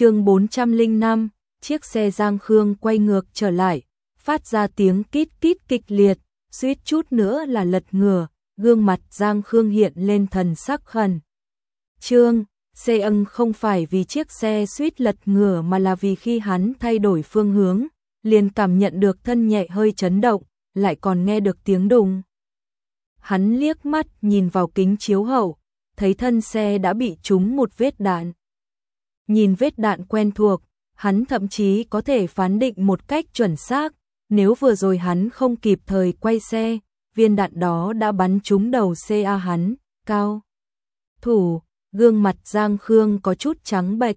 chương 405, chiếc xe Giang Khương quay ngược trở lại, phát ra tiếng kít kít kịch liệt, suýt chút nữa là lật ngửa, gương mặt Giang Khương hiện lên thần sắc khẩn. Trương, xe ân không phải vì chiếc xe suýt lật ngửa mà là vì khi hắn thay đổi phương hướng, liền cảm nhận được thân nhẹ hơi chấn động, lại còn nghe được tiếng đùng. Hắn liếc mắt nhìn vào kính chiếu hậu, thấy thân xe đã bị trúng một vết đạn. Nhìn vết đạn quen thuộc, hắn thậm chí có thể phán định một cách chuẩn xác, nếu vừa rồi hắn không kịp thời quay xe, viên đạn đó đã bắn trúng đầu CA hắn, cao. Thủ, gương mặt Giang Khương có chút trắng bệch.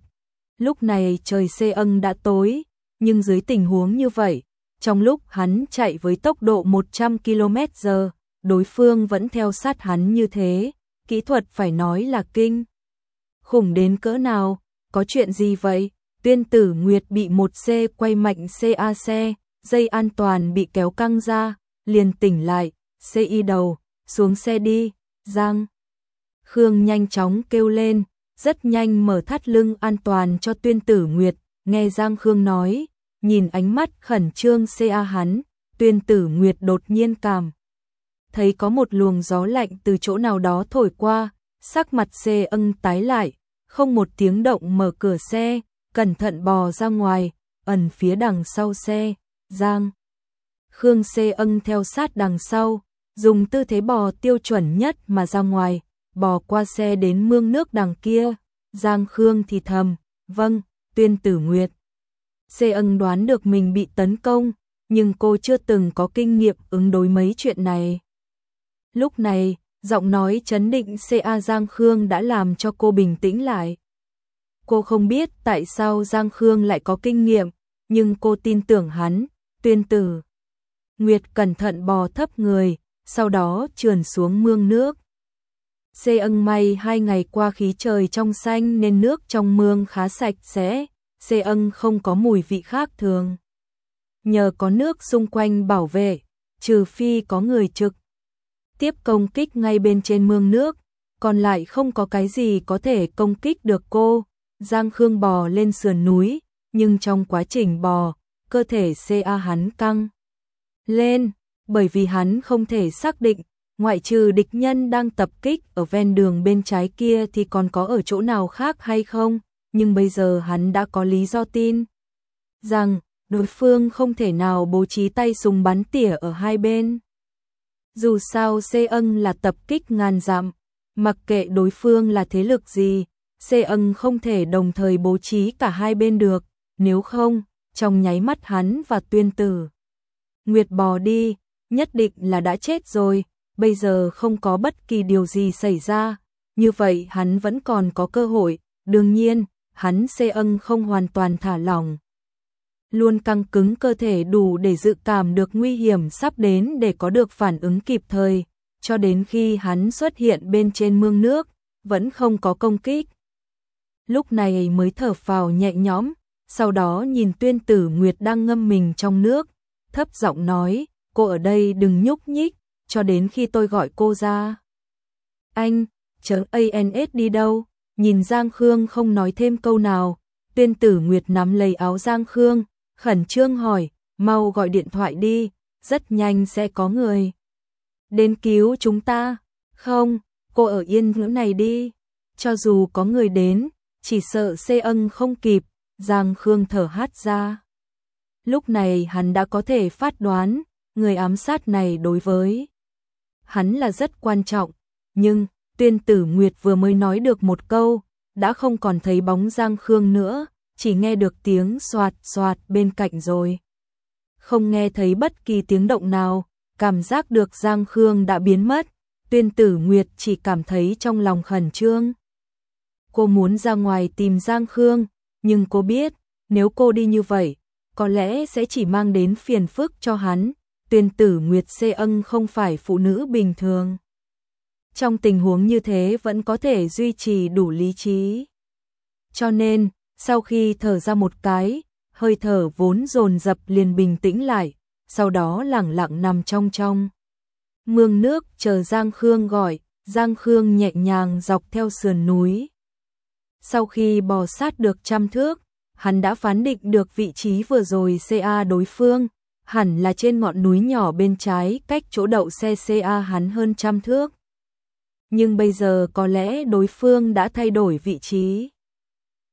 Lúc này trời xê ân đã tối, nhưng dưới tình huống như vậy, trong lúc hắn chạy với tốc độ 100 km/h, đối phương vẫn theo sát hắn như thế, kỹ thuật phải nói là kinh. Khủng đến cỡ nào, có chuyện gì vậy? Tuyên tử Nguyệt bị một xe quay mạnh CA xe, dây an toàn bị kéo căng ra, liền tỉnh lại, CI đầu, xuống xe đi, Giang. Khương nhanh chóng kêu lên, rất nhanh mở thắt lưng an toàn cho tuyên tử Nguyệt, nghe Giang Khương nói, nhìn ánh mắt khẩn trương CA hắn, tuyên tử Nguyệt đột nhiên cảm. Thấy có một luồng gió lạnh từ chỗ nào đó thổi qua, sắc mặt xê ân tái lại, không một tiếng động mở cửa xe, cẩn thận bò ra ngoài, ẩn phía đằng sau xe, Giang. Khương xê ân theo sát đằng sau, dùng tư thế bò tiêu chuẩn nhất mà ra ngoài, bò qua xe đến mương nước đằng kia, Giang Khương thì thầm, vâng, tuyên tử nguyệt. Xê ân đoán được mình bị tấn công, nhưng cô chưa từng có kinh nghiệm ứng đối mấy chuyện này. Lúc này, giọng nói chấn định CA Giang Khương đã làm cho cô bình tĩnh lại. Cô không biết tại sao Giang Khương lại có kinh nghiệm, nhưng cô tin tưởng hắn, tuyên tử. Nguyệt cẩn thận bò thấp người, sau đó trườn xuống mương nước. Xê ân may hai ngày qua khí trời trong xanh nên nước trong mương khá sạch sẽ, xê ân không có mùi vị khác thường. Nhờ có nước xung quanh bảo vệ, trừ phi có người trực, tiếp công kích ngay bên trên mương nước, còn lại không có cái gì có thể công kích được cô. Giang Khương bò lên sườn núi, nhưng trong quá trình bò, cơ thể CA hắn căng lên, bởi vì hắn không thể xác định, ngoại trừ địch nhân đang tập kích ở ven đường bên trái kia thì còn có ở chỗ nào khác hay không, nhưng bây giờ hắn đã có lý do tin rằng đối phương không thể nào bố trí tay súng bắn tỉa ở hai bên. Dù sao Xê ân là tập kích ngàn dặm, mặc kệ đối phương là thế lực gì, Xê ân không thể đồng thời bố trí cả hai bên được, nếu không, trong nháy mắt hắn và tuyên tử. Nguyệt bò đi, nhất định là đã chết rồi, bây giờ không có bất kỳ điều gì xảy ra, như vậy hắn vẫn còn có cơ hội, đương nhiên, hắn Xê ân không hoàn toàn thả lỏng, luôn căng cứng cơ thể đủ để dự cảm được nguy hiểm sắp đến để có được phản ứng kịp thời, cho đến khi hắn xuất hiện bên trên mương nước, vẫn không có công kích. Lúc này mới thở phào nhẹ nhõm, sau đó nhìn tuyên tử Nguyệt đang ngâm mình trong nước, thấp giọng nói, cô ở đây đừng nhúc nhích, cho đến khi tôi gọi cô ra. Anh, chớ ANS đi đâu, nhìn Giang Khương không nói thêm câu nào, tuyên tử Nguyệt nắm lấy áo Giang Khương, khẩn trương hỏi, mau gọi điện thoại đi, rất nhanh sẽ có người. Đến cứu chúng ta, không, cô ở yên ngữ này đi, cho dù có người đến, chỉ sợ xê ân không kịp, Giang Khương thở hát ra. Lúc này hắn đã có thể phát đoán, người ám sát này đối với hắn là rất quan trọng, nhưng tuyên tử Nguyệt vừa mới nói được một câu, đã không còn thấy bóng Giang Khương nữa, chỉ nghe được tiếng soạt soạt bên cạnh rồi. Không nghe thấy bất kỳ tiếng động nào, cảm giác được Giang Khương đã biến mất, tuyên tử Nguyệt chỉ cảm thấy trong lòng khẩn trương. Cô muốn ra ngoài tìm Giang Khương, nhưng cô biết, nếu cô đi như vậy, có lẽ sẽ chỉ mang đến phiền phức cho hắn. Tuyên tử Nguyệt Xê ân không phải phụ nữ bình thường. Trong tình huống như thế vẫn có thể duy trì đủ lý trí. Cho nên, sau khi thở ra một cái, hơi thở vốn dồn dập liền bình tĩnh lại, sau đó lẳng lặng nằm trong trong. Mương nước chờ Giang Khương gọi, Giang Khương nhẹ nhàng dọc theo sườn núi. Sau khi bò sát được trăm thước, hắn đã phán định được vị trí vừa rồi CA đối phương, hẳn là trên ngọn núi nhỏ bên trái cách chỗ đậu xe CA hắn hơn trăm thước. Nhưng bây giờ có lẽ đối phương đã thay đổi vị trí.